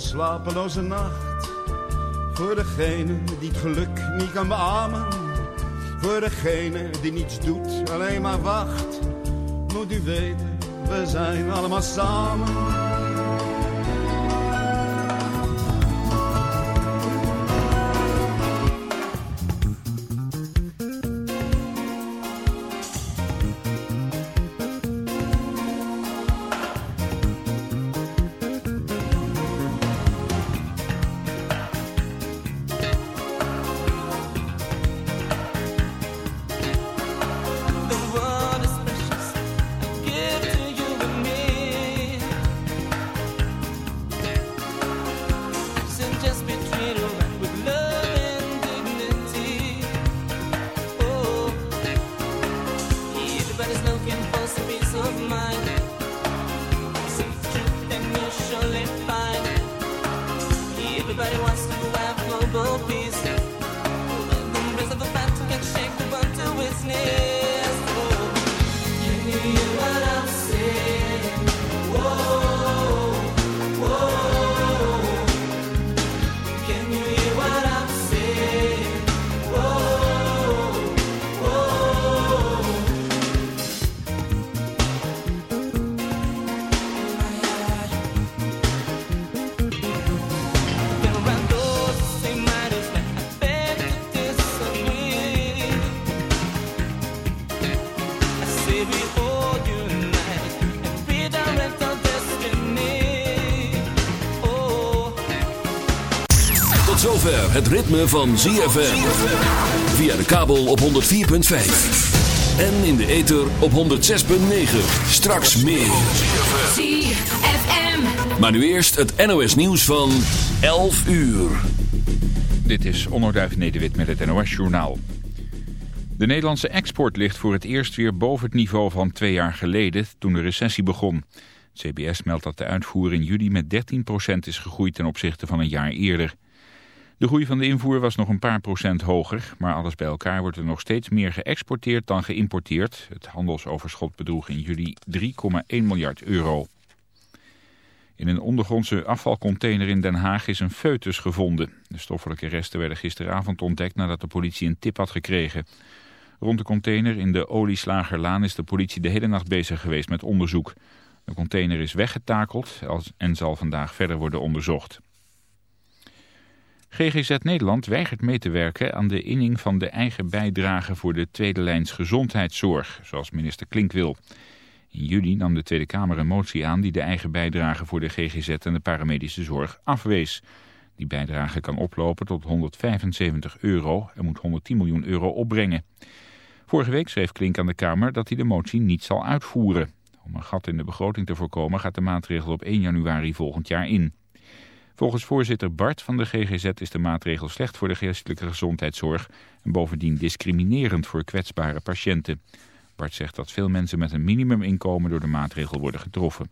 slapeloze nacht. Voor degene die het geluk niet kan beamen. Voor degene die niets doet, alleen maar wacht. Moet u weten, we zijn allemaal samen. Het ritme van ZFM. Via de kabel op 104.5. En in de ether op 106.9. Straks meer. ZFM. Maar nu eerst het NOS nieuws van 11 uur. Dit is Onderduif Nederwit met het NOS Journaal. De Nederlandse export ligt voor het eerst weer boven het niveau van twee jaar geleden toen de recessie begon. CBS meldt dat de uitvoer in juli met 13% is gegroeid ten opzichte van een jaar eerder. De groei van de invoer was nog een paar procent hoger, maar alles bij elkaar wordt er nog steeds meer geëxporteerd dan geïmporteerd. Het handelsoverschot bedroeg in juli 3,1 miljard euro. In een ondergrondse afvalcontainer in Den Haag is een foetus gevonden. De stoffelijke resten werden gisteravond ontdekt nadat de politie een tip had gekregen. Rond de container in de Olieslagerlaan is de politie de hele nacht bezig geweest met onderzoek. De container is weggetakeld en zal vandaag verder worden onderzocht. GGZ Nederland weigert mee te werken aan de inning van de eigen bijdrage voor de tweede lijns gezondheidszorg, zoals minister Klink wil. In juli nam de Tweede Kamer een motie aan die de eigen bijdrage voor de GGZ en de paramedische zorg afwees. Die bijdrage kan oplopen tot 175 euro en moet 110 miljoen euro opbrengen. Vorige week schreef Klink aan de Kamer dat hij de motie niet zal uitvoeren. Om een gat in de begroting te voorkomen gaat de maatregel op 1 januari volgend jaar in. Volgens voorzitter Bart van de GGZ is de maatregel slecht voor de geestelijke gezondheidszorg en bovendien discriminerend voor kwetsbare patiënten. Bart zegt dat veel mensen met een minimuminkomen door de maatregel worden getroffen.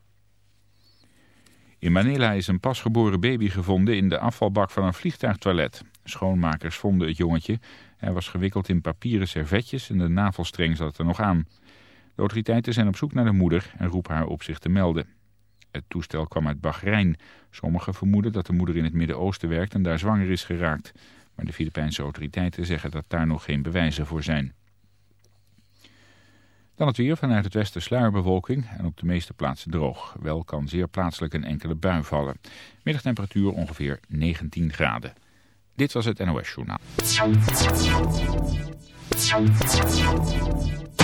In Manila is een pasgeboren baby gevonden in de afvalbak van een vliegtuigtoilet. Schoonmakers vonden het jongetje. Hij was gewikkeld in papieren servetjes en de navelstreng zat er nog aan. De autoriteiten zijn op zoek naar de moeder en roepen haar op zich te melden. Het toestel kwam uit Bahrein. Sommigen vermoeden dat de moeder in het Midden-Oosten werkt en daar zwanger is geraakt. Maar de Filipijnse autoriteiten zeggen dat daar nog geen bewijzen voor zijn. Dan het weer vanuit het westen sluierbewolking en op de meeste plaatsen droog. Wel kan zeer plaatselijk een enkele bui vallen. Middagtemperatuur ongeveer 19 graden. Dit was het NOS Journaal.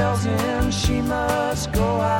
Tells him she must go out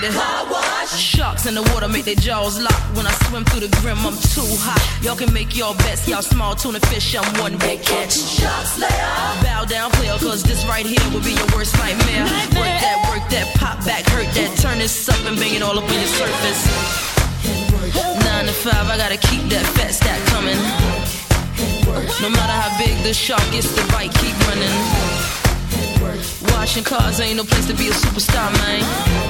the car wash. Sharks in the water make their jaws lock. When I swim through the grim, I'm too hot. Y'all can make your bets, y'all small tuna fish, I'm one big catch. Sharks later. Bow down, player, cause this right here will be your worst nightmare. Work that, work that, pop back, hurt that. Turn this up and bang it all up on your surface. Nine to five, I gotta keep that fat stack coming. No matter how big the shark is, the bite keep running. Washing cars ain't no place to be a superstar, man.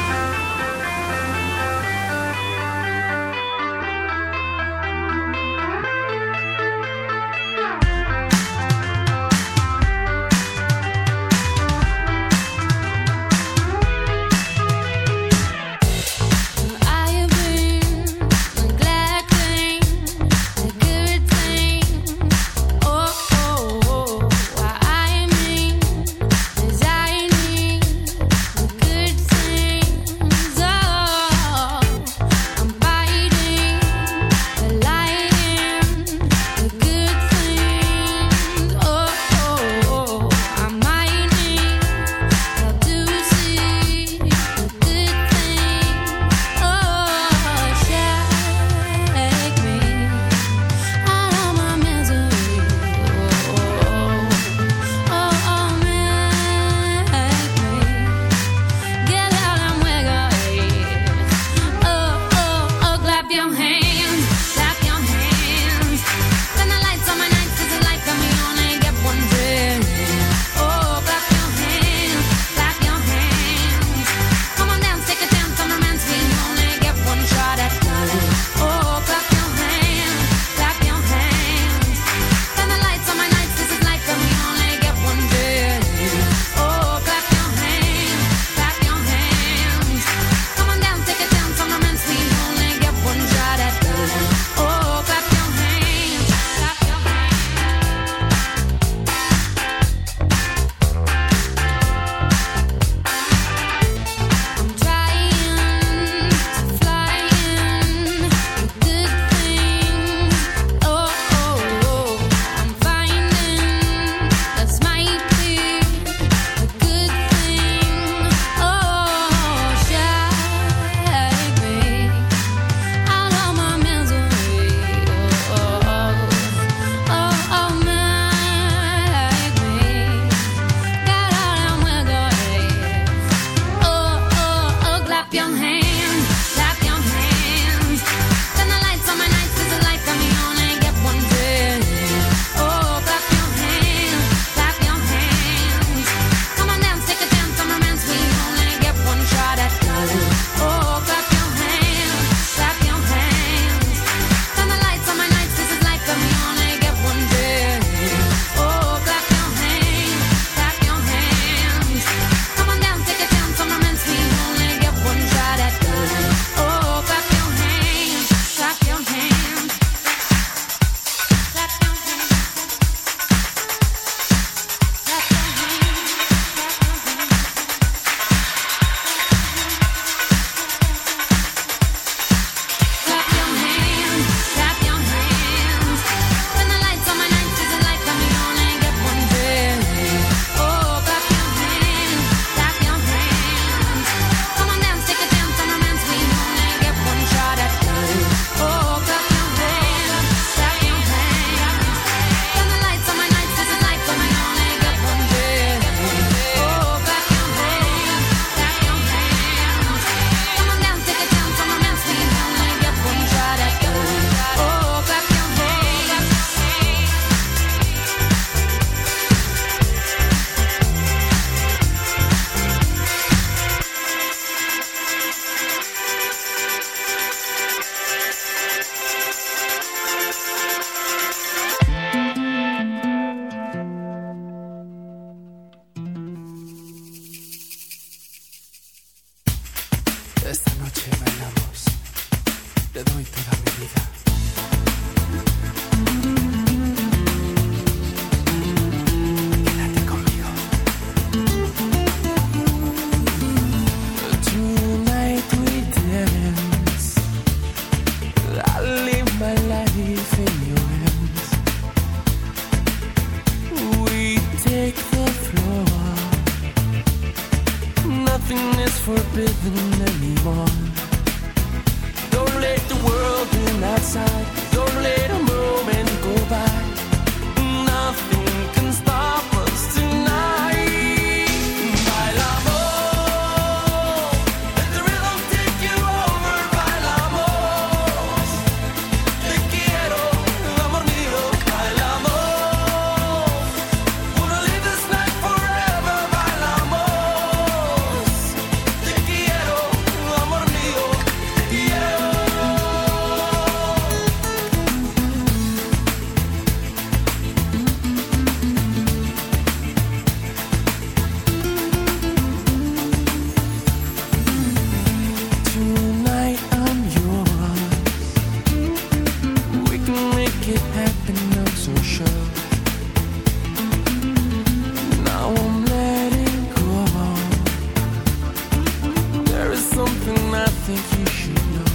think you should know.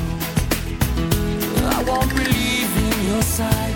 I won't believe in your side.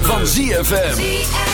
Van ZFM.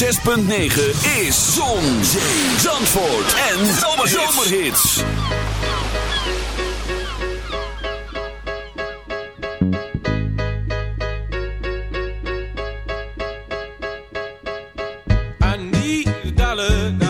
106.9 is Zon, Zee, Zandvoort en Zomerhits. Zomer I need a dollar.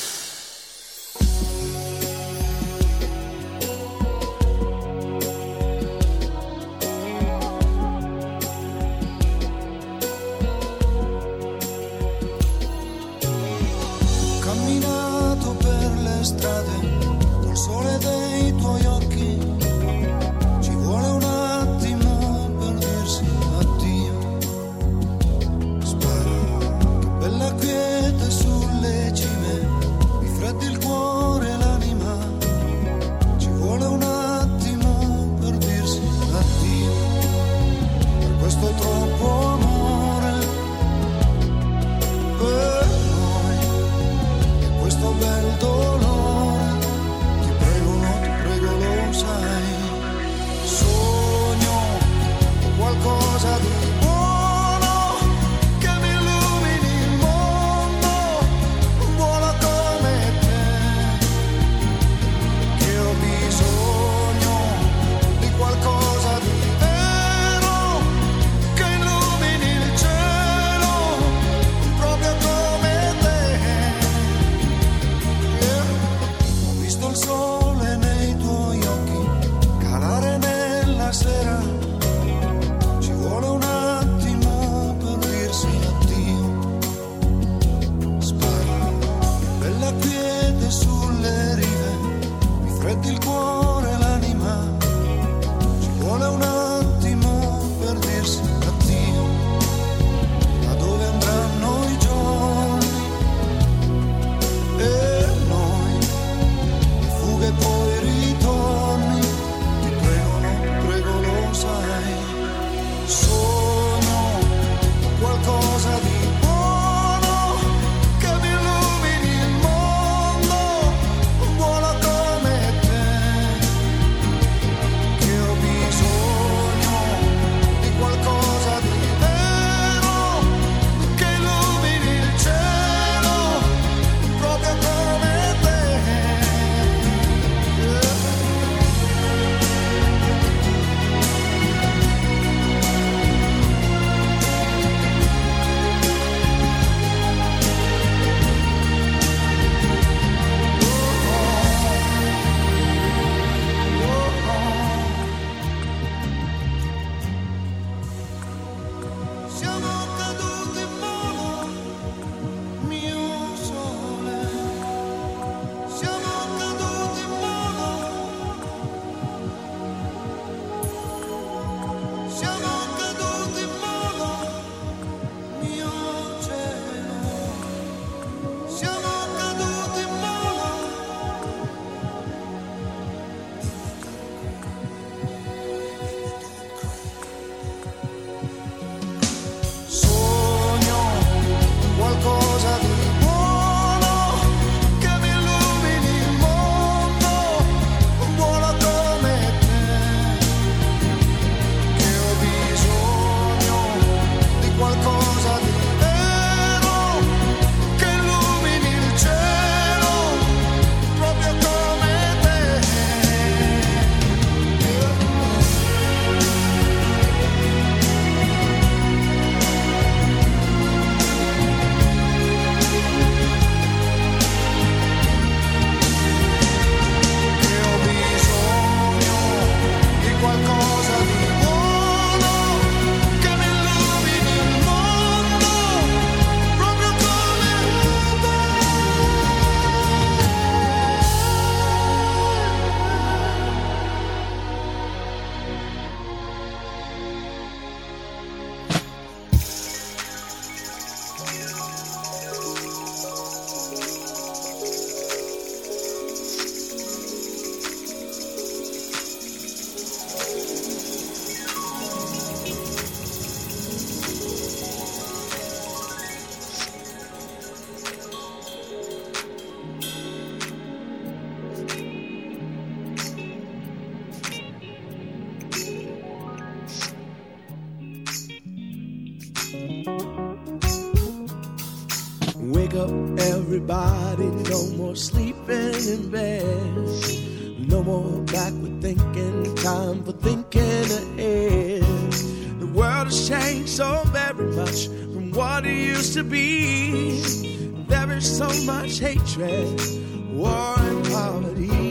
so much hatred, war and poverty.